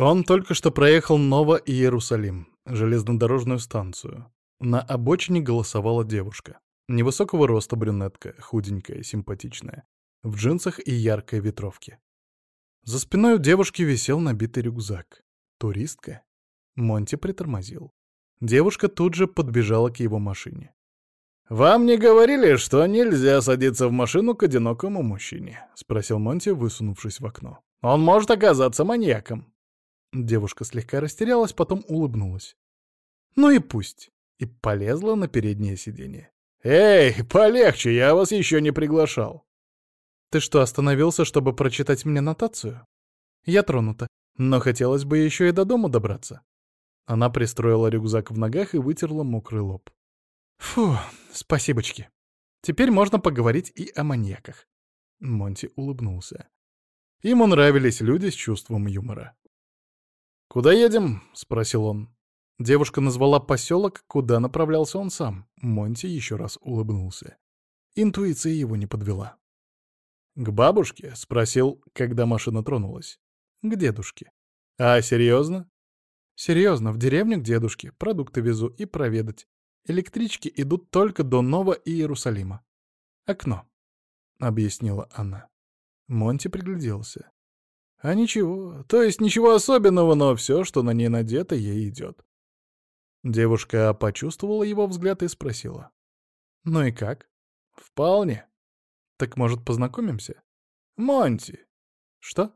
Он только что проехал Ново-Иерусалим, железнодорожную станцию. На обочине голосовала девушка. Невысокого роста брюнетка, худенькая, симпатичная, в джинсах и яркой ветровке. За спиной у девушки висел набитый рюкзак. Туристка? Монти притормозил. Девушка тут же подбежала к его машине. «Вам не говорили, что нельзя садиться в машину к одинокому мужчине?» — спросил Монти, высунувшись в окно. «Он может оказаться маньяком». Девушка слегка растерялась, потом улыбнулась. «Ну и пусть!» И полезла на переднее сиденье. «Эй, полегче, я вас еще не приглашал!» «Ты что, остановился, чтобы прочитать мне нотацию?» «Я тронута, но хотелось бы еще и до дома добраться». Она пристроила рюкзак в ногах и вытерла мокрый лоб. «Фу, спасибочки. Теперь можно поговорить и о маньяках». Монти улыбнулся. Ему нравились люди с чувством юмора. «Куда едем?» — спросил он. Девушка назвала поселок, куда направлялся он сам. Монти еще раз улыбнулся. Интуиция его не подвела. «К бабушке?» — спросил, когда машина тронулась. «К дедушке». «А, серьезно?» «Серьезно, в деревню к дедушке. Продукты везу и проведать. Электрички идут только до Нова Иерусалима. Окно», — объяснила она. Монти пригляделся. А ничего, то есть ничего особенного, но все, что на ней надето, ей идет. Девушка почувствовала его взгляд и спросила. «Ну и как?» «Вполне». «Так, может, познакомимся?» «Монти». «Что?»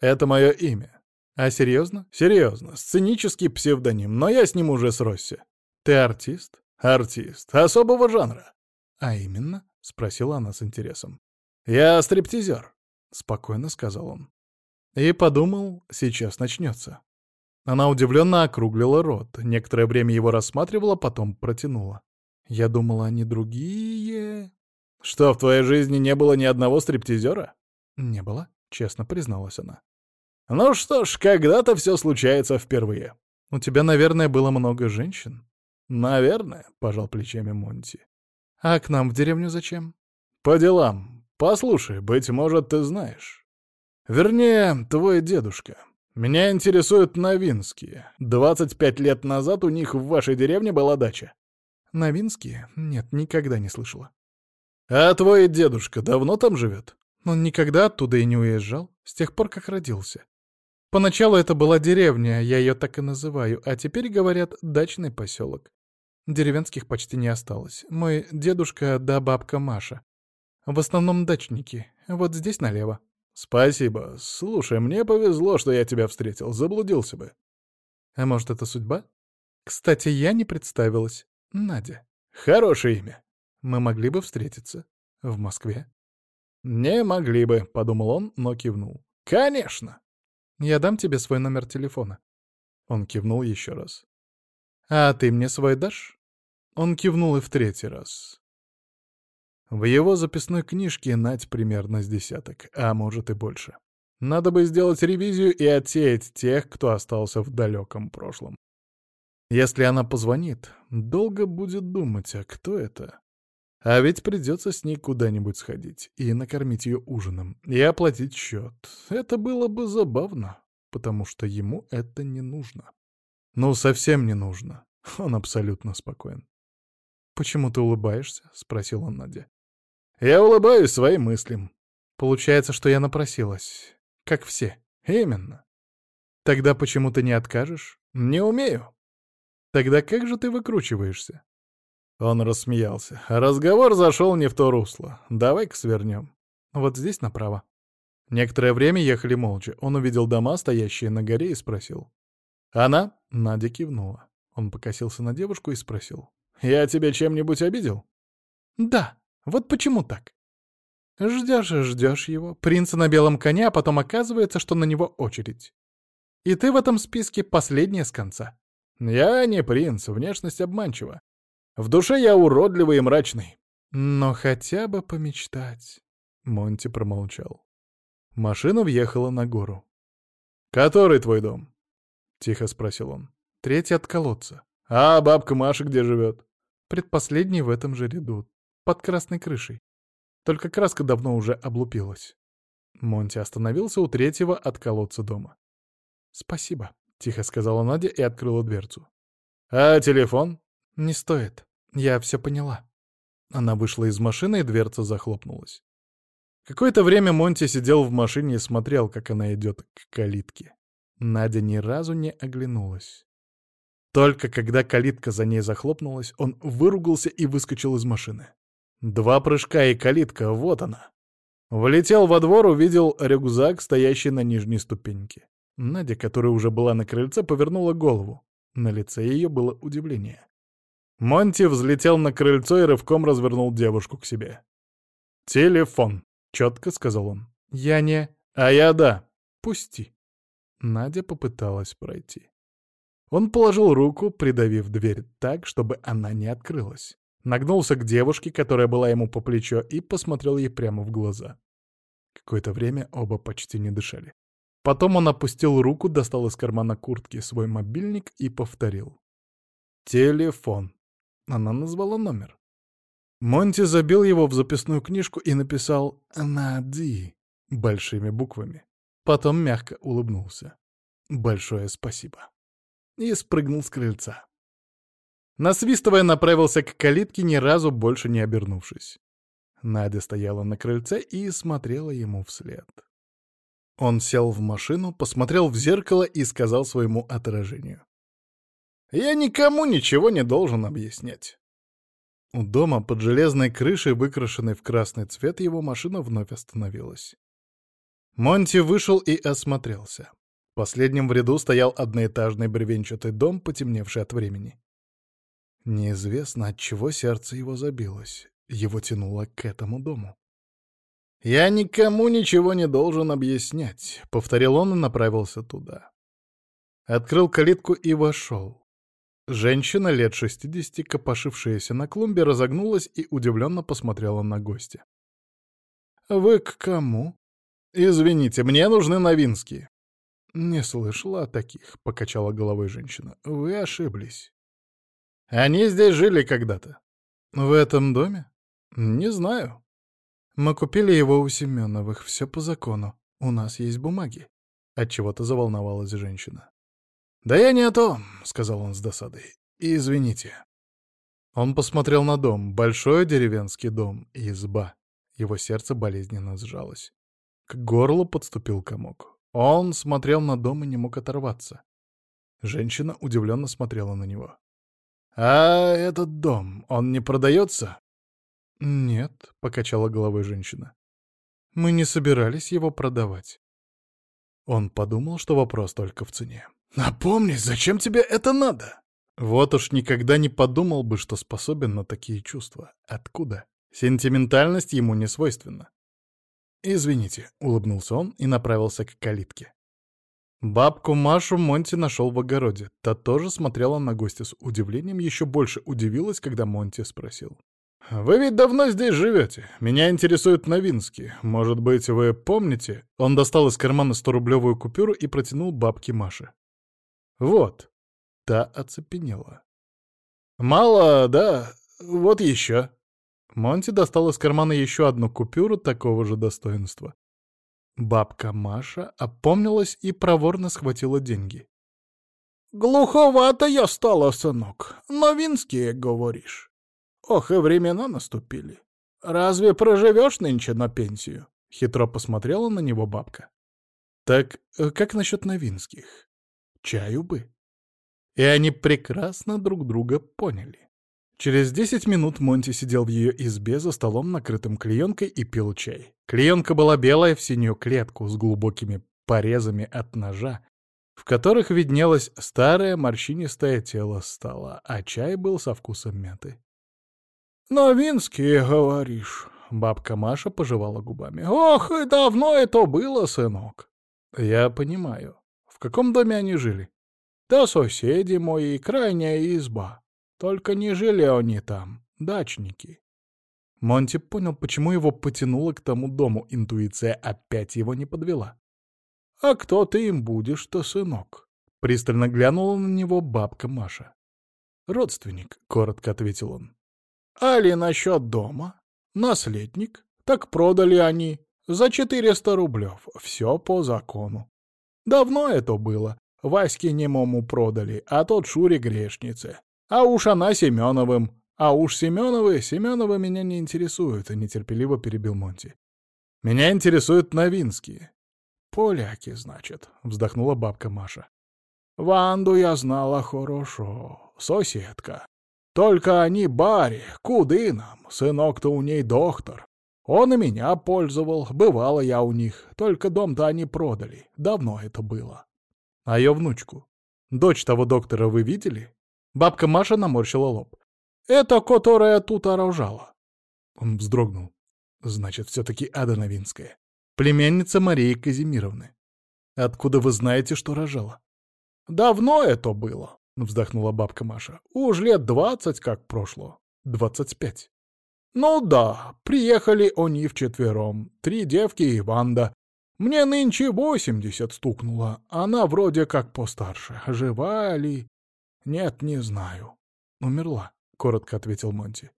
«Это мое имя». «А серьезно?» «Серьезно. Сценический псевдоним, но я с ним уже сросся». «Ты артист?» «Артист. Особого жанра». «А именно?» — спросила она с интересом. «Я стриптизер», — спокойно сказал он. И подумал, сейчас начнется. Она удивленно округлила рот, некоторое время его рассматривала, потом протянула. Я думала, они другие... Что, в твоей жизни не было ни одного стриптизера? Не было, честно призналась она. Ну что ж, когда-то все случается впервые. У тебя, наверное, было много женщин? Наверное, пожал плечами Монти. А к нам в деревню зачем? По делам. Послушай, быть может, ты знаешь. Вернее, твой дедушка. Меня интересуют новинские. 25 лет назад у них в вашей деревне была дача. Новинские? Нет, никогда не слышала. А твой дедушка давно там живет? Он никогда оттуда и не уезжал, с тех пор, как родился. Поначалу это была деревня, я ее так и называю, а теперь, говорят, дачный поселок. Деревенских почти не осталось. Мой дедушка да бабка Маша. В основном дачники. Вот здесь налево. «Спасибо. Слушай, мне повезло, что я тебя встретил. Заблудился бы». «А может, это судьба?» «Кстати, я не представилась. Надя». «Хорошее имя. Мы могли бы встретиться. В Москве». «Не могли бы», — подумал он, но кивнул. «Конечно». «Я дам тебе свой номер телефона». Он кивнул еще раз. «А ты мне свой дашь?» Он кивнул и в третий раз. В его записной книжке нать примерно с десяток, а может и больше. Надо бы сделать ревизию и отсеять тех, кто остался в далеком прошлом. Если она позвонит, долго будет думать, а кто это? А ведь придется с ней куда-нибудь сходить и накормить ее ужином, и оплатить счет. Это было бы забавно, потому что ему это не нужно. Ну, совсем не нужно. Он абсолютно спокоен. «Почему ты улыбаешься?» — спросил он Надя. Я улыбаюсь своим мыслям. Получается, что я напросилась. Как все. Именно. Тогда почему ты не откажешь? Не умею. Тогда как же ты выкручиваешься? Он рассмеялся. Разговор зашел не в то русло. Давай-ка свернем. Вот здесь направо. Некоторое время ехали молча. Он увидел дома, стоящие на горе, и спросил. «Она?» — Надя кивнула. Он покосился на девушку и спросил. «Я тебя чем-нибудь обидел?» «Да», вот почему так? Ждешь и ждешь его, принца на белом коне, а потом оказывается, что на него очередь. И ты в этом списке последняя с конца. Я не принц, внешность обманчива. В душе я уродливый и мрачный. Но хотя бы помечтать. Монти промолчал. Машина въехала на гору. «Который твой дом?» — тихо спросил он. «Третий от колодца». «А бабка Маша где живет?» «Предпоследний в этом же ряду под красной крышей. Только краска давно уже облупилась. Монти остановился у третьего от колодца дома. «Спасибо», — тихо сказала Надя и открыла дверцу. «А телефон?» «Не стоит. Я все поняла». Она вышла из машины, и дверца захлопнулась. Какое-то время Монти сидел в машине и смотрел, как она идет к калитке. Надя ни разу не оглянулась. Только когда калитка за ней захлопнулась, он выругался и выскочил из машины. Два прыжка и калитка, вот она. Влетел во двор, увидел рюкзак, стоящий на нижней ступеньке. Надя, которая уже была на крыльце, повернула голову. На лице ее было удивление. Монти взлетел на крыльцо и рывком развернул девушку к себе. «Телефон», — четко сказал он. «Я не...» «А я да. Пусти». Надя попыталась пройти. Он положил руку, придавив дверь так, чтобы она не открылась. Нагнулся к девушке, которая была ему по плечо, и посмотрел ей прямо в глаза. Какое-то время оба почти не дышали. Потом он опустил руку, достал из кармана куртки свой мобильник и повторил. «Телефон». Она назвала номер. Монти забил его в записную книжку и написал «Нади» большими буквами. Потом мягко улыбнулся. «Большое спасибо». И спрыгнул с крыльца. Насвистывая, направился к калитке, ни разу больше не обернувшись. Надя стояла на крыльце и смотрела ему вслед. Он сел в машину, посмотрел в зеркало и сказал своему отражению. «Я никому ничего не должен объяснять». У дома под железной крышей, выкрашенной в красный цвет, его машина вновь остановилась. Монти вышел и осмотрелся. В последнем в ряду стоял одноэтажный бревенчатый дом, потемневший от времени. Неизвестно, от чего сердце его забилось. Его тянуло к этому дому. «Я никому ничего не должен объяснять», — повторил он и направился туда. Открыл калитку и вошел. Женщина лет шестидесяти, копошившаяся на клумбе, разогнулась и удивленно посмотрела на гостя. «Вы к кому?» «Извините, мне нужны новинские». «Не слышала о таких», — покачала головой женщина. «Вы ошиблись». «Они здесь жили когда-то». «В этом доме?» «Не знаю». «Мы купили его у Семеновых, все по закону. У нас есть бумаги». Отчего-то заволновалась женщина. «Да я не о том», — сказал он с досадой. «Извините». Он посмотрел на дом, большой деревенский дом, изба. Его сердце болезненно сжалось. К горлу подступил комок. Он смотрел на дом и не мог оторваться. Женщина удивленно смотрела на него. «А этот дом, он не продается?» «Нет», — покачала головой женщина. «Мы не собирались его продавать». Он подумал, что вопрос только в цене. «Напомни, зачем тебе это надо?» Вот уж никогда не подумал бы, что способен на такие чувства. Откуда? Сентиментальность ему не свойственна. «Извините», — улыбнулся он и направился к калитке. Бабку Машу Монти нашел в огороде. Та тоже смотрела на гостя с удивлением, еще больше удивилась, когда Монти спросил. «Вы ведь давно здесь живете. Меня интересуют новинские. Может быть, вы помните?» Он достал из кармана 100-рублевую купюру и протянул бабке Маше. «Вот». Та оцепенела. «Мало, да? Вот еще». Монти достал из кармана еще одну купюру такого же достоинства. Бабка Маша опомнилась и проворно схватила деньги. «Глуховато я стала, сынок. Новинские, говоришь. Ох, и времена наступили. Разве проживешь нынче на пенсию?» Хитро посмотрела на него бабка. «Так э, как насчет новинских? Чаю бы». И они прекрасно друг друга поняли. Через десять минут Монти сидел в ее избе за столом, накрытым клеенкой, и пил чай. Клеенка была белая в синюю клетку с глубокими порезами от ножа, в которых виднелось старое морщинистое тело стола, а чай был со вкусом мяты. «Новинские, говоришь?» — бабка Маша пожевала губами. «Ох, и давно это было, сынок!» «Я понимаю. В каком доме они жили?» «Да соседи мои, крайняя изба. Только не жили они там, дачники. Монти понял, почему его потянуло к тому дому. Интуиция опять его не подвела. «А кто ты им будешь-то, сынок?» Пристально глянула на него бабка Маша. «Родственник», — коротко ответил он. «А ли насчет дома? Наследник? Так продали они. За четыреста рублев. Все по закону. Давно это было. Ваське немому продали, а тот Шуре грешнице. А уж она Семеновым. А уж Семеновы, Семеновы меня не интересуют, — нетерпеливо перебил Монти. Меня интересуют новинские. Поляки, значит, — вздохнула бабка Маша. Ванду я знала хорошо, соседка. Только они баре, куды нам, сынок-то у ней доктор. Он и меня пользовал, бывало я у них, только дом-то они продали, давно это было. А ее внучку? Дочь того доктора вы видели? Бабка Маша наморщила лоб. Это которая тут оружала. Он вздрогнул. Значит, все-таки Ада Новинская. Племянница Марии Казимировны. Откуда вы знаете, что рожала? Давно это было, вздохнула бабка Маша. Уж лет двадцать как прошло. Двадцать пять. Ну да, приехали они вчетвером. Три девки и Ванда. Мне нынче восемьдесят стукнуло. Она вроде как постарше. Жива ли? Нет, не знаю. Умерла, коротко ответил Монти.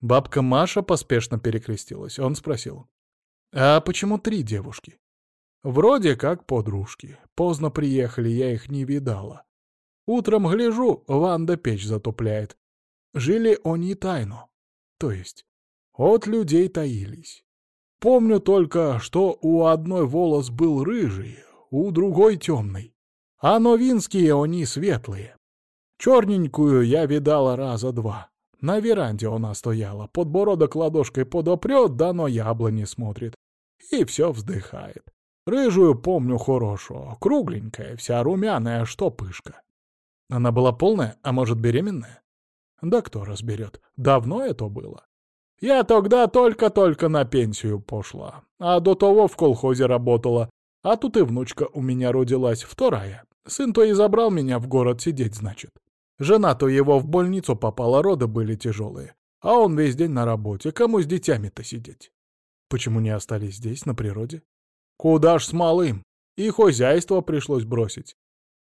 Бабка Маша поспешно перекрестилась. Он спросил. «А почему три девушки?» «Вроде как подружки. Поздно приехали, я их не видала. Утром гляжу, Ванда печь затопляет. Жили они тайно. То есть, от людей таились. Помню только, что у одной волос был рыжий, у другой темный. А новинские они светлые. Черненькую я видала раза два. На веранде она стояла, подбородок ладошкой подопрет, да но яблони смотрит. И все вздыхает. Рыжую помню хорошо, кругленькая, вся румяная, что пышка. Она была полная, а может беременная? Да кто разберет, давно это было. Я тогда только-только на пенсию пошла, а до того в колхозе работала, а тут и внучка у меня родилась, вторая. Сын-то и забрал меня в город сидеть, значит. Жена-то его в больницу попала, роды были тяжелые. А он весь день на работе, кому с детьми-то сидеть? Почему не остались здесь, на природе? Куда ж с малым? И хозяйство пришлось бросить.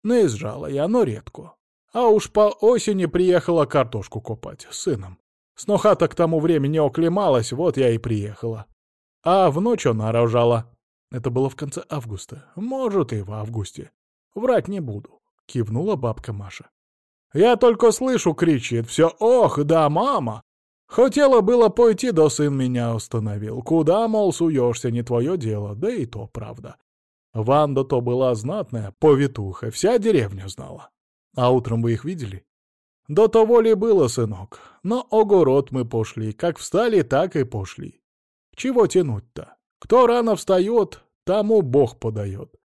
Наезжала я, но редко. А уж по осени приехала картошку копать с сыном. Сноха-то к тому времени оклемалась, вот я и приехала. А в ночь она рожала. Это было в конце августа. Может, и в августе. Врать не буду. Кивнула бабка Маша. Я только слышу, кричит все «Ох, да, мама!» Хотела было пойти, да сын меня остановил. Куда, мол, суешься, не твое дело, да и то правда. Ванда-то была знатная, повитуха, вся деревня знала. А утром вы их видели? До того ли было, сынок? На огород мы пошли, как встали, так и пошли. Чего тянуть-то? Кто рано встает, тому Бог подает.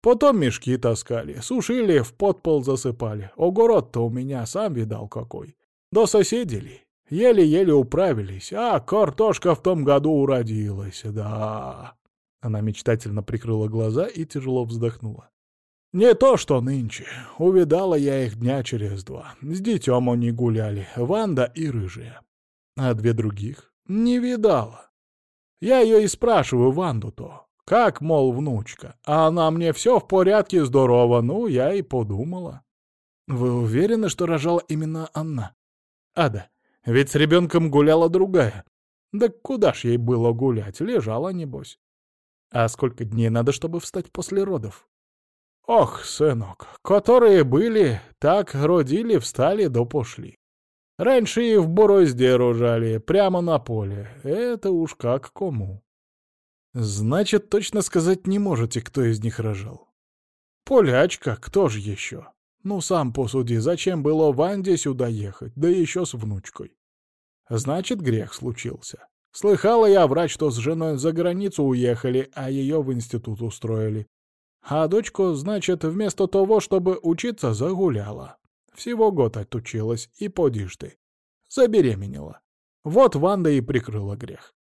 Потом мешки таскали, сушили, в подпол засыпали. Огород-то у меня сам видал какой. До соседей ли? Еле-еле управились, а картошка в том году уродилась, да. Она мечтательно прикрыла глаза и тяжело вздохнула. Не то что нынче. Увидала я их дня через два. С детем они гуляли, Ванда и Рыжая. А две других? Не видала. Я ее и спрашиваю Ванду-то. Как, мол, внучка? А она мне все в порядке, здорово. Ну, я и подумала. Вы уверены, что рожала именно она? Ада, ведь с ребенком гуляла другая. Да куда ж ей было гулять? Лежала, небось. А сколько дней надо, чтобы встать после родов? Ох, сынок, которые были, так родили, встали да пошли. Раньше и в борозде рожали, прямо на поле. Это уж как кому. Значит, точно сказать не можете, кто из них рожал. Полячка, кто же еще? Ну, сам посуди, зачем было Ванде сюда ехать, да еще с внучкой? Значит, грех случился. Слыхала я, врач, что с женой за границу уехали, а ее в институт устроили. А дочку, значит, вместо того, чтобы учиться, загуляла. Всего год отучилась, и подишь ты. Забеременела. Вот Ванда и прикрыла грех.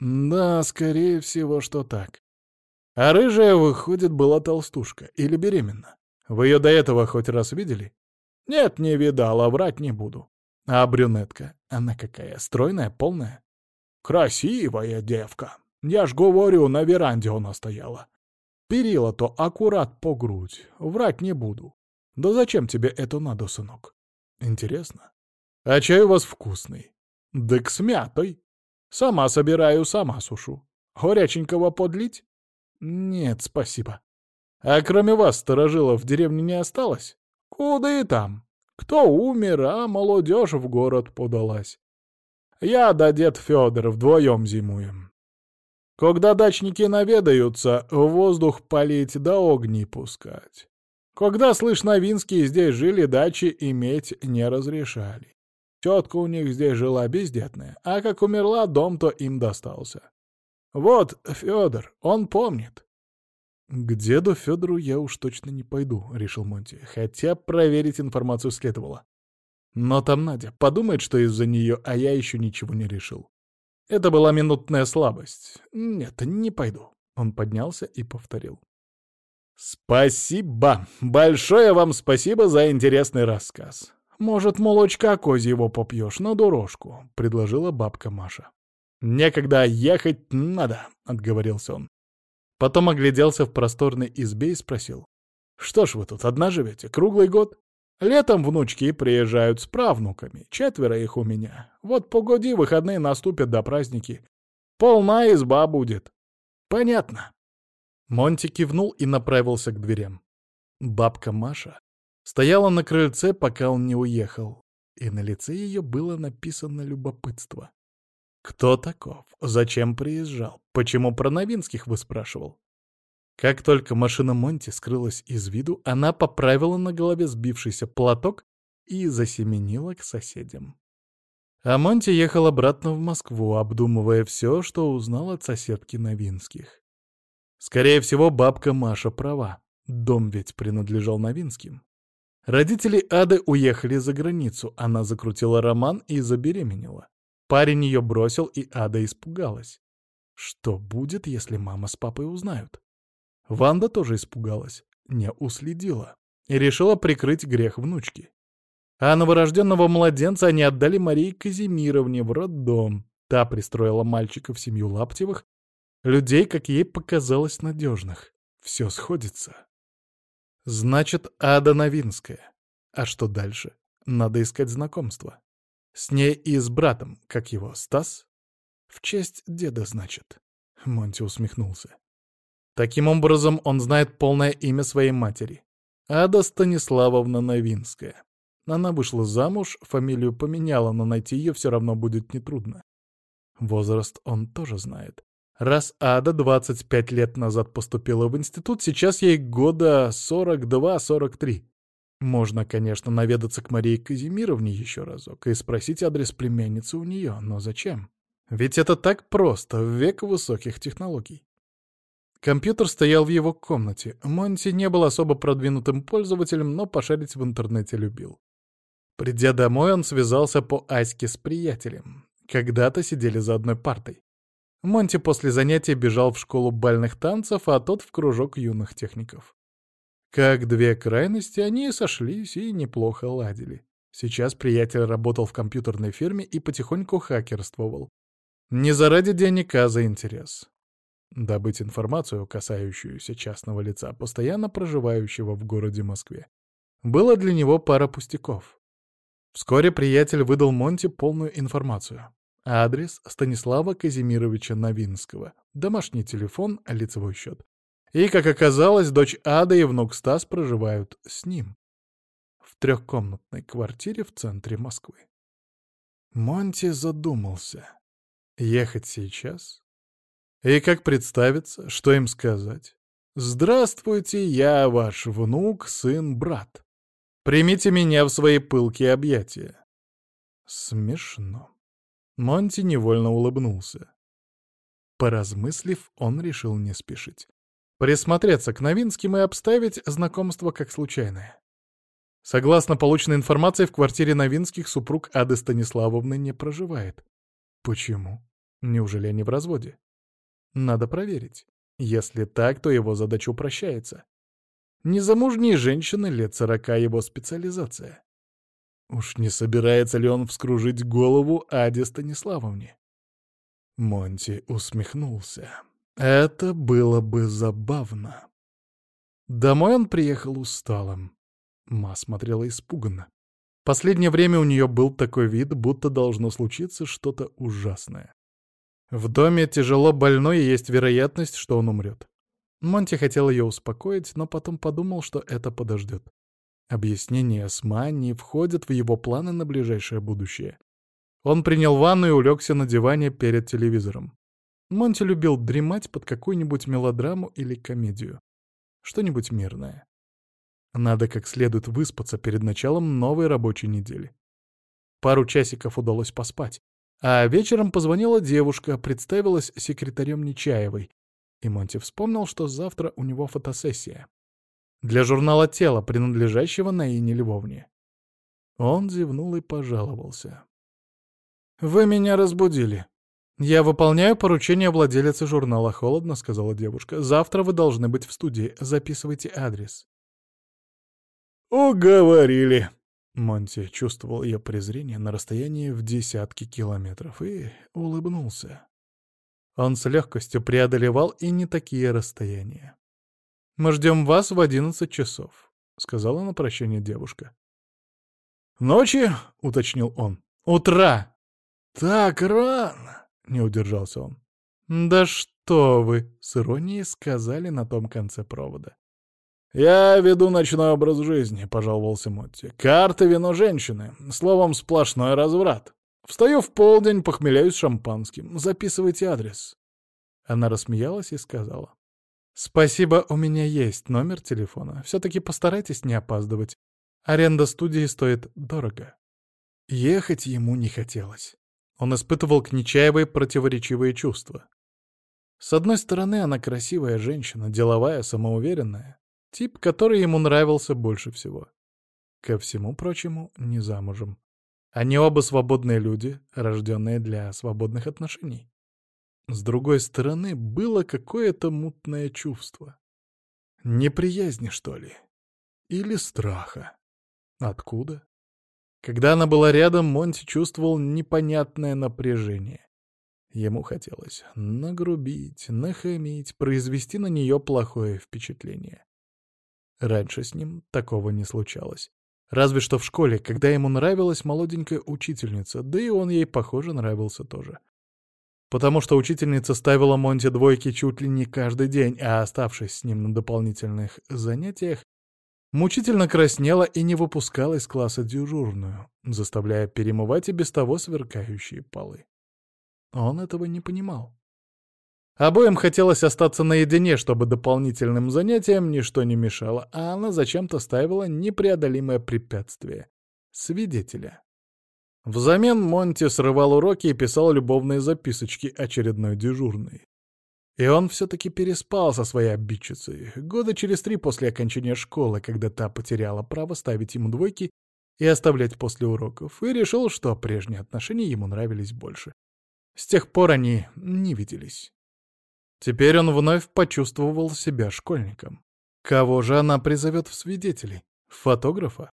Да, скорее всего, что так. А рыжая, выходит, была толстушка или беременна. Вы ее до этого хоть раз видели? Нет, не видала, врать не буду. А брюнетка, она какая, стройная, полная? Красивая девка. Я ж говорю, на веранде она стояла. Перила-то аккурат по грудь, врать не буду. Да зачем тебе это надо, сынок? Интересно. А чай у вас вкусный? Да к смятой. Сама собираю, сама сушу. Горяченького подлить? Нет, спасибо. А кроме вас, сторожилов, в деревне не осталось? Куда и там. Кто умер, а молодежь в город подалась. Я да дед Федор вдвоем зимуем. Когда дачники наведаются, воздух полить да огни пускать. Когда, слышь, новинские здесь жили, дачи иметь не разрешали. Тетка у них здесь жила бездетная, а как умерла, дом-то им достался. Вот, Федор, он помнит. «К деду Федору я уж точно не пойду», — решил Монти, хотя проверить информацию следовало. Но там Надя подумает, что из-за нее, а я еще ничего не решил. Это была минутная слабость. Нет, не пойду. Он поднялся и повторил. «Спасибо! Большое вам спасибо за интересный рассказ. Может, молочка козьего попьешь на дорожку?» — предложила бабка Маша. «Некогда ехать надо», — отговорился он. Потом огляделся в просторной избе и спросил. «Что ж вы тут одна живете? Круглый год?» Летом внучки приезжают с правнуками, четверо их у меня. Вот погоди, выходные наступят до праздники. Полная изба будет. Понятно. Монти кивнул и направился к дверям. Бабка Маша стояла на крыльце, пока он не уехал, и на лице ее было написано любопытство. Кто таков? Зачем приезжал? Почему про Новинских вы спрашивал? Как только машина Монти скрылась из виду, она поправила на голове сбившийся платок и засеменила к соседям. А Монти ехал обратно в Москву, обдумывая все, что узнал от соседки Новинских. Скорее всего, бабка Маша права. Дом ведь принадлежал Новинским. Родители Ады уехали за границу, она закрутила роман и забеременела. Парень ее бросил, и Ада испугалась. Что будет, если мама с папой узнают? Ванда тоже испугалась, не уследила и решила прикрыть грех внучки. А новорожденного младенца они отдали Марии Казимировне в роддом. Та пристроила мальчика в семью Лаптевых, людей, как ей показалось, надежных. Все сходится. Значит, Ада Новинская. А что дальше? Надо искать знакомство. С ней и с братом, как его, Стас? В честь деда, значит. Монти усмехнулся. Таким образом, он знает полное имя своей матери. Ада Станиславовна Новинская. Она вышла замуж, фамилию поменяла, но найти ее все равно будет нетрудно. Возраст он тоже знает. Раз Ада 25 лет назад поступила в институт, сейчас ей года 42-43. Можно, конечно, наведаться к Марии Казимировне еще разок и спросить адрес племянницы у нее, но зачем? Ведь это так просто в век высоких технологий. Компьютер стоял в его комнате. Монти не был особо продвинутым пользователем, но пошарить в интернете любил. Придя домой, он связался по Аське с приятелем. Когда-то сидели за одной партой. Монти после занятия бежал в школу бальных танцев, а тот в кружок юных техников. Как две крайности, они сошлись и неплохо ладили. Сейчас приятель работал в компьютерной фирме и потихоньку хакерствовал. Не заради денег, а за интерес. Добыть информацию, касающуюся частного лица, постоянно проживающего в городе Москве, было для него пара пустяков. Вскоре приятель выдал Монти полную информацию. Адрес Станислава Казимировича Новинского, домашний телефон, лицевой счет. И, как оказалось, дочь Ада и внук Стас проживают с ним. В трехкомнатной квартире в центре Москвы. Монти задумался. Ехать сейчас? И как представиться, что им сказать? «Здравствуйте, я ваш внук, сын, брат. Примите меня в свои пылкие объятия». Смешно. Монти невольно улыбнулся. Поразмыслив, он решил не спешить. Присмотреться к Новинским и обставить знакомство как случайное. Согласно полученной информации, в квартире Новинских супруг Ады Станиславовны не проживает. Почему? Неужели они в разводе? Надо проверить. Если так, то его задача упрощается. Незамужние женщины лет сорока его специализация. Уж не собирается ли он вскружить голову Аде Станиславовне? Монти усмехнулся. Это было бы забавно. Домой он приехал усталым. Ма смотрела испуганно. Последнее время у нее был такой вид, будто должно случиться что-то ужасное. В доме тяжело больной и есть вероятность, что он умрет. Монти хотел ее успокоить, но потом подумал, что это подождет. Объяснения с Манни входят в его планы на ближайшее будущее. Он принял ванну и улегся на диване перед телевизором. Монти любил дремать под какую-нибудь мелодраму или комедию. Что-нибудь мирное. Надо как следует выспаться перед началом новой рабочей недели. Пару часиков удалось поспать. А вечером позвонила девушка, представилась секретарем Нечаевой. И Монти вспомнил, что завтра у него фотосессия. Для журнала «Тело», принадлежащего Наине Львовне. Он зевнул и пожаловался. «Вы меня разбудили». «Я выполняю поручение владелицы журнала «Холодно», — сказала девушка. «Завтра вы должны быть в студии. Записывайте адрес». «Уговорили», Монти чувствовал ее презрение на расстоянии в десятки километров и улыбнулся. Он с легкостью преодолевал и не такие расстояния. «Мы ждем вас в одиннадцать часов», — сказала на прощание девушка. «Ночи?» — уточнил он. «Утра!» «Так рано!» — не удержался он. «Да что вы!» — с иронией сказали на том конце провода. «Я веду ночной образ жизни», — пожаловался Мотти. «Карты, вино, женщины. Словом, сплошной разврат. Встаю в полдень, похмеляюсь шампанским. Записывайте адрес». Она рассмеялась и сказала. «Спасибо, у меня есть номер телефона. Все-таки постарайтесь не опаздывать. Аренда студии стоит дорого». Ехать ему не хотелось. Он испытывал к Нечаевой противоречивые чувства. С одной стороны, она красивая женщина, деловая, самоуверенная. Тип, который ему нравился больше всего. Ко всему прочему, не замужем. Они оба свободные люди, рожденные для свободных отношений. С другой стороны, было какое-то мутное чувство. Неприязни, что ли? Или страха? Откуда? Когда она была рядом, Монти чувствовал непонятное напряжение. Ему хотелось нагрубить, нахамить, произвести на нее плохое впечатление. Раньше с ним такого не случалось. Разве что в школе, когда ему нравилась молоденькая учительница, да и он ей, похоже, нравился тоже. Потому что учительница ставила Монте двойки чуть ли не каждый день, а оставшись с ним на дополнительных занятиях, мучительно краснела и не выпускала из класса дежурную, заставляя перемывать и без того сверкающие полы. Он этого не понимал. Обоим хотелось остаться наедине, чтобы дополнительным занятиям ничто не мешало, а она зачем-то ставила непреодолимое препятствие — свидетеля. Взамен Монти срывал уроки и писал любовные записочки очередной дежурной. И он все-таки переспал со своей обидчицей, года через три после окончания школы, когда та потеряла право ставить ему двойки и оставлять после уроков, и решил, что прежние отношения ему нравились больше. С тех пор они не виделись. Теперь он вновь почувствовал себя школьником. Кого же она призовет в свидетели? Фотографа?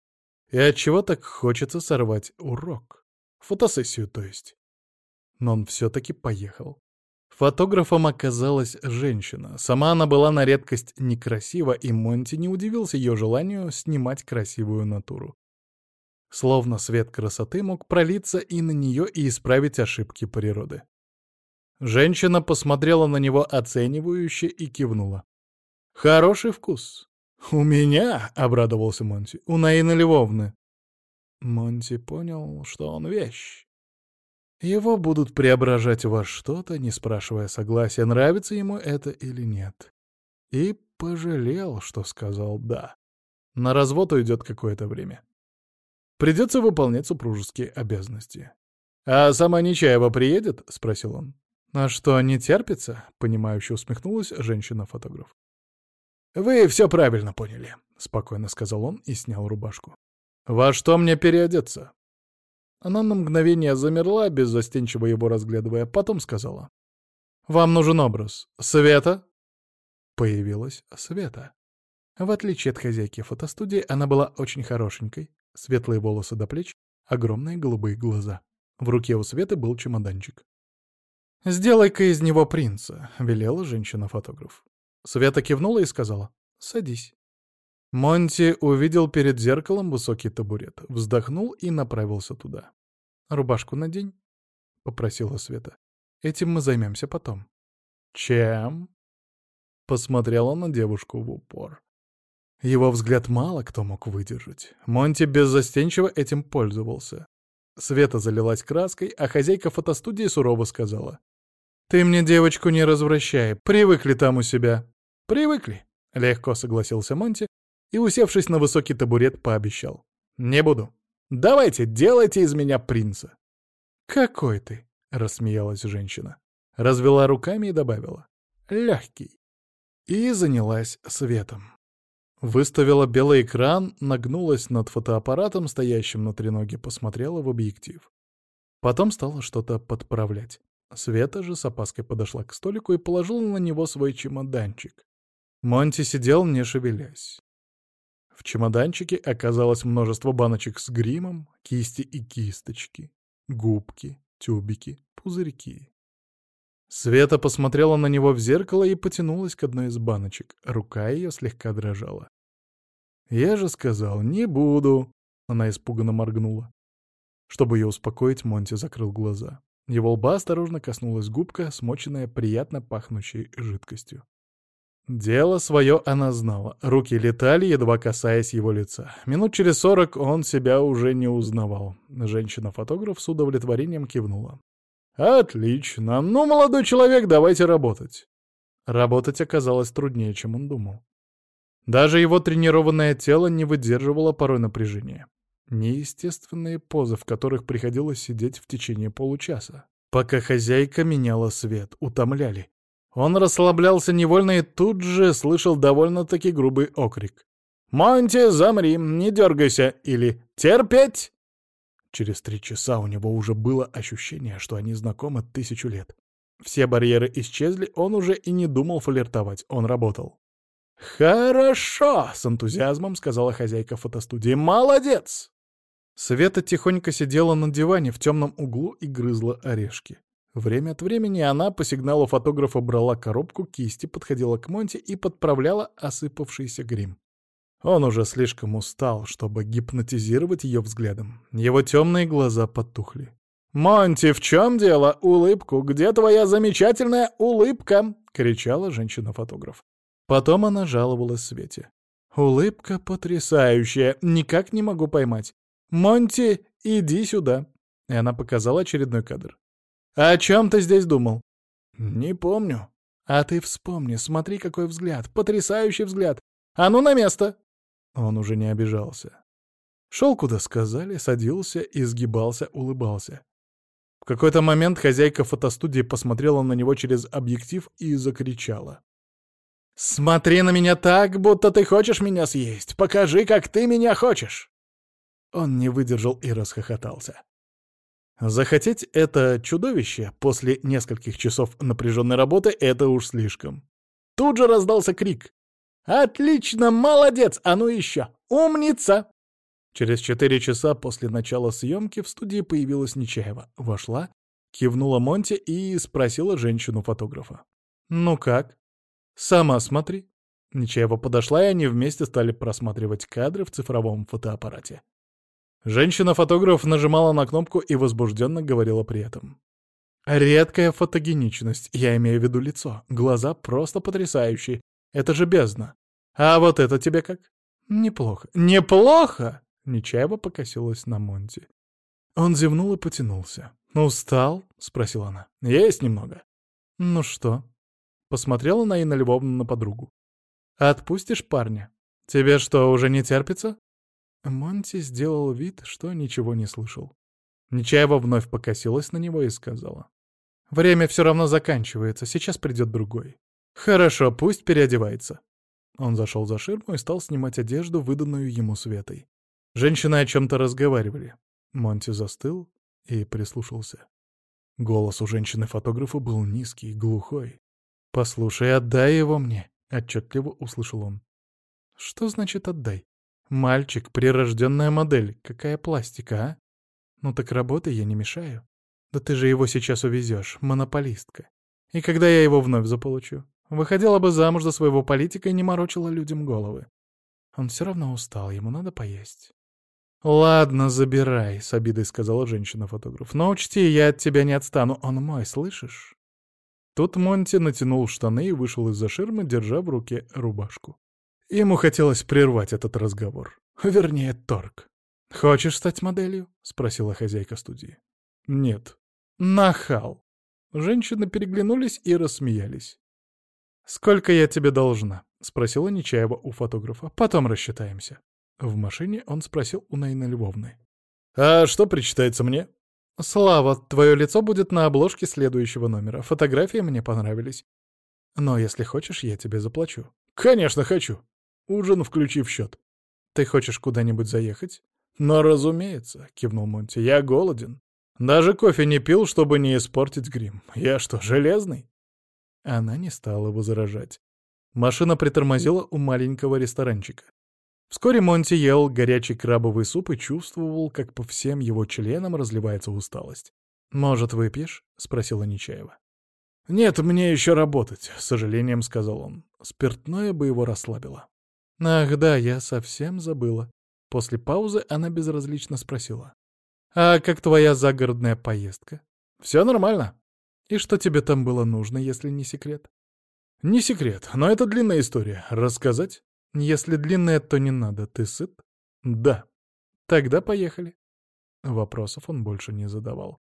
И от чего так хочется сорвать урок? Фотосессию, то есть. Но он все-таки поехал. Фотографом оказалась женщина. Сама она была на редкость некрасива, и Монти не удивился ее желанию снимать красивую натуру. Словно свет красоты мог пролиться и на нее и исправить ошибки природы. Женщина посмотрела на него оценивающе и кивнула. «Хороший вкус». «У меня?» — обрадовался Монти. «У Наины Львовны». Монти понял, что он вещь. Его будут преображать во что-то, не спрашивая согласия, нравится ему это или нет. И пожалел, что сказал «да». На развод уйдет какое-то время. Придется выполнять супружеские обязанности. «А сама Нечаева приедет?» — спросил он. «А что, не терпится?» — понимающе усмехнулась женщина-фотограф. «Вы все правильно поняли», — спокойно сказал он и снял рубашку. «Во что мне переодеться?» Она на мгновение замерла, беззастенчиво его разглядывая, потом сказала. «Вам нужен образ. Света?» Появилась Света. В отличие от хозяйки фотостудии, она была очень хорошенькой, светлые волосы до плеч, огромные голубые глаза. В руке у Светы был чемоданчик. «Сделай-ка из него принца», — велела женщина-фотограф. Света кивнула и сказала «Садись». Монти увидел перед зеркалом высокий табурет, вздохнул и направился туда. «Рубашку надень», — попросила Света. «Этим мы займемся потом». «Чем?» посмотрел он на девушку в упор. Его взгляд мало кто мог выдержать. Монти беззастенчиво этим пользовался. Света залилась краской, а хозяйка фотостудии сурово сказала. «Ты мне девочку не развращай, привыкли там у себя». «Привыкли», — легко согласился Монти и, усевшись на высокий табурет, пообещал. «Не буду. Давайте, делайте из меня принца». «Какой ты?» — рассмеялась женщина. Развела руками и добавила. «Легкий». И занялась светом. Выставила белый экран, нагнулась над фотоаппаратом, стоящим на треноге, посмотрела в объектив. Потом стала что-то подправлять. Света же с опаской подошла к столику и положила на него свой чемоданчик. Монти сидел, не шевелясь. В чемоданчике оказалось множество баночек с гримом, кисти и кисточки, губки, тюбики, пузырьки. Света посмотрела на него в зеркало и потянулась к одной из баночек. Рука ее слегка дрожала. «Я же сказал, не буду!» Она испуганно моргнула. Чтобы ее успокоить, Монти закрыл глаза. Его лба осторожно коснулась губка, смоченная приятно пахнущей жидкостью. Дело свое она знала. Руки летали, едва касаясь его лица. Минут через сорок он себя уже не узнавал. Женщина-фотограф с удовлетворением кивнула. «Отлично. Ну, молодой человек, давайте работать». Работать оказалось труднее, чем он думал. Даже его тренированное тело не выдерживало порой напряжения. Неестественные позы, в которых приходилось сидеть в течение получаса. Пока хозяйка меняла свет, утомляли. Он расслаблялся невольно и тут же слышал довольно-таки грубый окрик. «Монти, замри, не дергайся!» или «Терпеть!» Через три часа у него уже было ощущение, что они знакомы тысячу лет. Все барьеры исчезли, он уже и не думал флиртовать, он работал. «Хорошо!» — с энтузиазмом сказала хозяйка фотостудии. «Молодец!» Света тихонько сидела на диване в темном углу и грызла орешки. Время от времени она по сигналу фотографа брала коробку кисти, подходила к Монте и подправляла осыпавшийся грим. Он уже слишком устал, чтобы гипнотизировать ее взглядом. Его темные глаза потухли. «Монти, в чем дело? Улыбку! Где твоя замечательная улыбка?» — кричала женщина-фотограф. Потом она жаловалась Свете. «Улыбка потрясающая, никак не могу поймать. Монти, иди сюда!» И она показала очередной кадр. «О чем ты здесь думал?» «Не помню». «А ты вспомни, смотри, какой взгляд, потрясающий взгляд! А ну на место!» Он уже не обижался. Шел, куда сказали, садился, изгибался, улыбался. В какой-то момент хозяйка фотостудии посмотрела на него через объектив и закричала. «Смотри на меня так, будто ты хочешь меня съесть! Покажи, как ты меня хочешь!» Он не выдержал и расхохотался. Захотеть это чудовище после нескольких часов напряженной работы — это уж слишком. Тут же раздался крик. «Отлично, молодец! А ну еще! Умница!» Через четыре часа после начала съемки в студии появилась Нечаева. Вошла, кивнула Монте и спросила женщину-фотографа. «Ну как?» «Сама смотри». Нечаева подошла, и они вместе стали просматривать кадры в цифровом фотоаппарате. Женщина-фотограф нажимала на кнопку и возбужденно говорила при этом. «Редкая фотогеничность, я имею в виду лицо. Глаза просто потрясающие. Это же бездна. А вот это тебе как? Неплохо. Неплохо? Нечаева покосилась на Монти. Он зевнул и потянулся. «Устал?» — спросила она. «Есть немного». «Ну что?» Посмотрела на Инна Львовна на подругу. «Отпустишь парня? Тебе что, уже не терпится?» Монти сделал вид, что ничего не слышал. Нечаева вновь покосилась на него и сказала. «Время все равно заканчивается, сейчас придет другой. Хорошо, пусть переодевается». Он зашел за ширму и стал снимать одежду, выданную ему Светой. Женщины о чем-то разговаривали. Монти застыл и прислушался. Голос у женщины-фотографа был низкий, глухой. «Послушай, отдай его мне», — отчетливо услышал он. «Что значит «отдай»? Мальчик — прирожденная модель. Какая пластика, а? Ну так работай, я не мешаю. Да ты же его сейчас увезешь, монополистка. И когда я его вновь заполучу? Выходила бы замуж за своего политика и не морочила людям головы. Он все равно устал, ему надо поесть. «Ладно, забирай», — с обидой сказала женщина-фотограф. «Но учти, я от тебя не отстану. Он мой, слышишь?» Тут Монти натянул штаны и вышел из-за ширмы, держа в руке рубашку. Ему хотелось прервать этот разговор. Вернее, торг. «Хочешь стать моделью?» — спросила хозяйка студии. «Нет». «Нахал». Женщины переглянулись и рассмеялись. «Сколько я тебе должна?» — спросила Нечаева у фотографа. «Потом рассчитаемся». В машине он спросил у Наины Львовны. «А что причитается мне?» «Слава, твое лицо будет на обложке следующего номера. Фотографии мне понравились. Но если хочешь, я тебе заплачу». «Конечно хочу. Ужин включив счет». «Ты хочешь куда-нибудь заехать?» «Но разумеется», — кивнул Монти, — «я голоден. Даже кофе не пил, чтобы не испортить грим. Я что, железный?» Она не стала возражать. Машина притормозила у маленького ресторанчика. Вскоре Монти ел горячий крабовый суп и чувствовал, как по всем его членам разливается усталость. «Может, выпьешь?» — спросила Нечаева. «Нет, мне еще работать», — с сожалением сказал он. Спиртное бы его расслабило. «Ах да, я совсем забыла». После паузы она безразлично спросила. «А как твоя загородная поездка?» «Все нормально». «И что тебе там было нужно, если не секрет?» «Не секрет, но это длинная история. Рассказать?» «Если длинная, то не надо. Ты сыт?» «Да». «Тогда поехали». Вопросов он больше не задавал,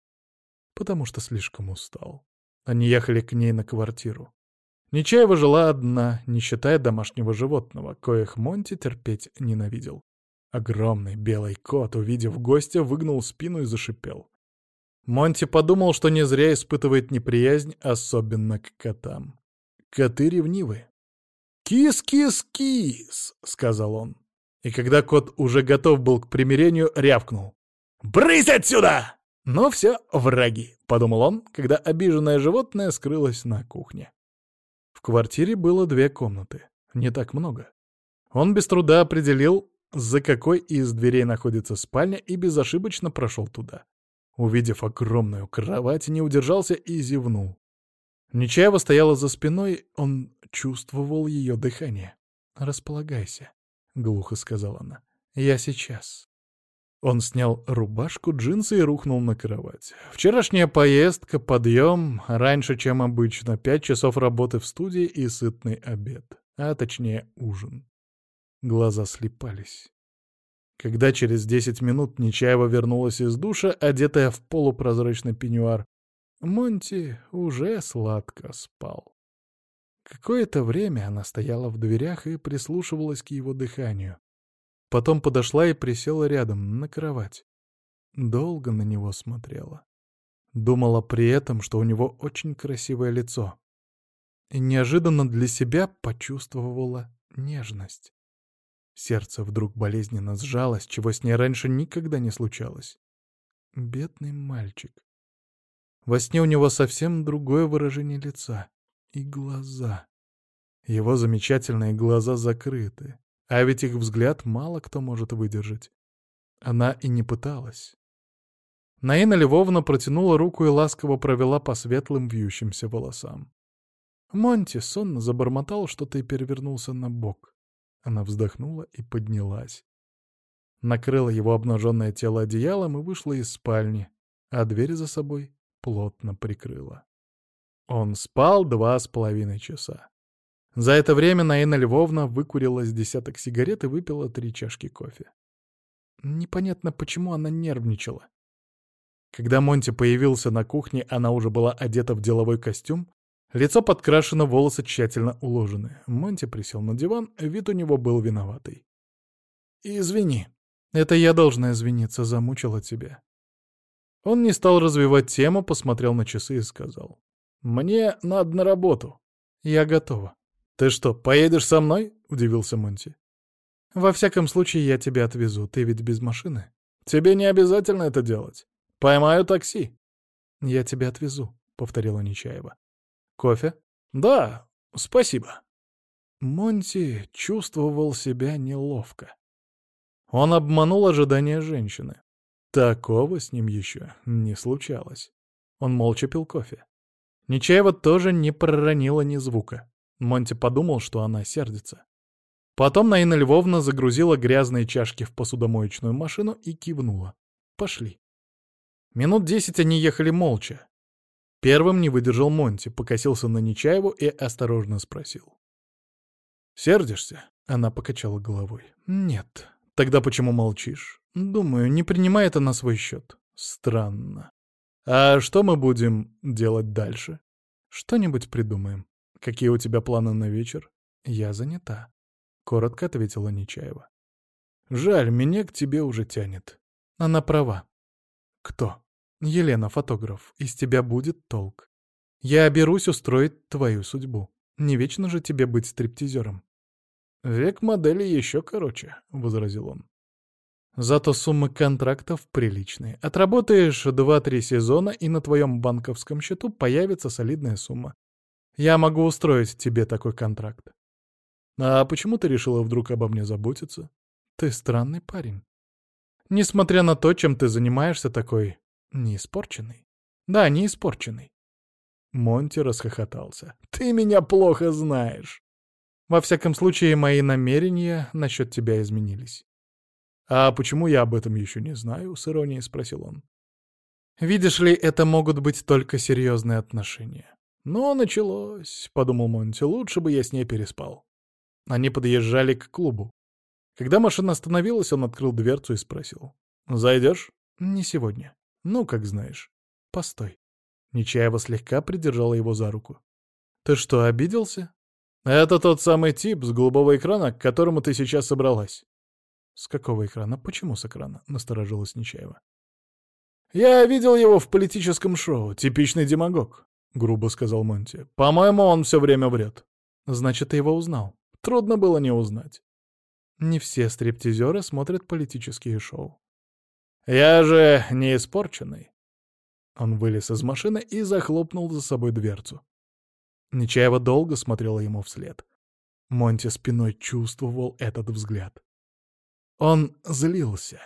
потому что слишком устал. Они ехали к ней на квартиру. Нечаева жила одна, не считая домашнего животного, коих Монти терпеть ненавидел. Огромный белый кот, увидев гостя, выгнул спину и зашипел. Монти подумал, что не зря испытывает неприязнь, особенно к котам. Коты ревнивы. «Кис-кис-кис!» — сказал он. И когда кот уже готов был к примирению, рявкнул. «Брысь отсюда!» «Ну все, враги», — подумал он, когда обиженное животное скрылось на кухне. В квартире было две комнаты, не так много. Он без труда определил, за какой из дверей находится спальня, и безошибочно прошел туда. Увидев огромную кровать, не удержался и зевнул. Нечаева стояла за спиной, он чувствовал ее дыхание. «Располагайся», — глухо сказала она. «Я сейчас». Он снял рубашку, джинсы и рухнул на кровать. Вчерашняя поездка, подъем, раньше, чем обычно, пять часов работы в студии и сытный обед, а точнее ужин. Глаза слепались. Когда через десять минут Нечаева вернулась из душа, одетая в полупрозрачный пеньюар, Монти уже сладко спал. Какое-то время она стояла в дверях и прислушивалась к его дыханию. Потом подошла и присела рядом, на кровать. Долго на него смотрела. Думала при этом, что у него очень красивое лицо. И неожиданно для себя почувствовала нежность. Сердце вдруг болезненно сжалось, чего с ней раньше никогда не случалось. Бедный мальчик. Во сне у него совсем другое выражение лица. И глаза. Его замечательные глаза закрыты. А ведь их взгляд мало кто может выдержать. Она и не пыталась. Наина Львовна протянула руку и ласково провела по светлым вьющимся волосам. Монти сонно забормотал что-то и перевернулся на бок. Она вздохнула и поднялась. Накрыла его обнаженное тело одеялом и вышла из спальни, а дверь за собой плотно прикрыла. Он спал два с половиной часа. За это время Наина Львовна выкурила с десяток сигарет и выпила три чашки кофе. Непонятно, почему она нервничала. Когда Монти появился на кухне, она уже была одета в деловой костюм, Лицо подкрашено, волосы тщательно уложены. Монти присел на диван, вид у него был виноватый. «Извини. Это я должна извиниться, замучила тебя». Он не стал развивать тему, посмотрел на часы и сказал. «Мне надо на работу. Я готова». «Ты что, поедешь со мной?» — удивился Монти. «Во всяком случае, я тебя отвезу. Ты ведь без машины». «Тебе не обязательно это делать. Поймаю такси». «Я тебя отвезу», — повторила Нечаева. Кофе? Да, спасибо. Монти чувствовал себя неловко. Он обманул ожидания женщины. Такого с ним еще не случалось. Он молча пил кофе. Нечаева тоже не проронила ни звука. Монти подумал, что она сердится. Потом Наина Львовна загрузила грязные чашки в посудомоечную машину и кивнула. Пошли. Минут десять они ехали молча. Первым не выдержал Монти, покосился на Нечаеву и осторожно спросил. «Сердишься?» — она покачала головой. «Нет. Тогда почему молчишь?» «Думаю, не принимай это на свой счет». «Странно. А что мы будем делать дальше?» «Что-нибудь придумаем. Какие у тебя планы на вечер?» «Я занята», — коротко ответила Нечаева. «Жаль, меня к тебе уже тянет». Она права. «Кто?» «Елена, фотограф. Из тебя будет толк. Я берусь устроить твою судьбу. Не вечно же тебе быть стриптизером». «Век модели еще короче», — возразил он. «Зато суммы контрактов приличные. Отработаешь два-три сезона, и на твоем банковском счету появится солидная сумма. Я могу устроить тебе такой контракт». «А почему ты решила вдруг обо мне заботиться?» «Ты странный парень. Несмотря на то, чем ты занимаешься, такой не испорченный. Да, не испорченный». Монти расхохотался. «Ты меня плохо знаешь. Во всяком случае, мои намерения насчет тебя изменились. «А почему я об этом еще не знаю?» — с иронией спросил он. «Видишь ли, это могут быть только серьезные отношения». «Ну, началось», — подумал Монти, — «лучше бы я с ней переспал». Они подъезжали к клубу. Когда машина остановилась, он открыл дверцу и спросил. «Зайдешь?» «Не сегодня. Ну, как знаешь». «Постой». Нечаева слегка придержала его за руку. «Ты что, обиделся?» «Это тот самый тип с голубого экрана, к которому ты сейчас собралась». «С какого экрана? Почему с экрана?» — насторожилась Нечаева. «Я видел его в политическом шоу. Типичный демагог», — грубо сказал Монти. «По-моему, он все время врет». «Значит, ты его узнал?» «Трудно было не узнать». «Не все стриптизеры смотрят политические шоу». «Я же не испорченный». Он вылез из машины и захлопнул за собой дверцу. Нечаева долго смотрела ему вслед. Монти спиной чувствовал этот взгляд. Он злился.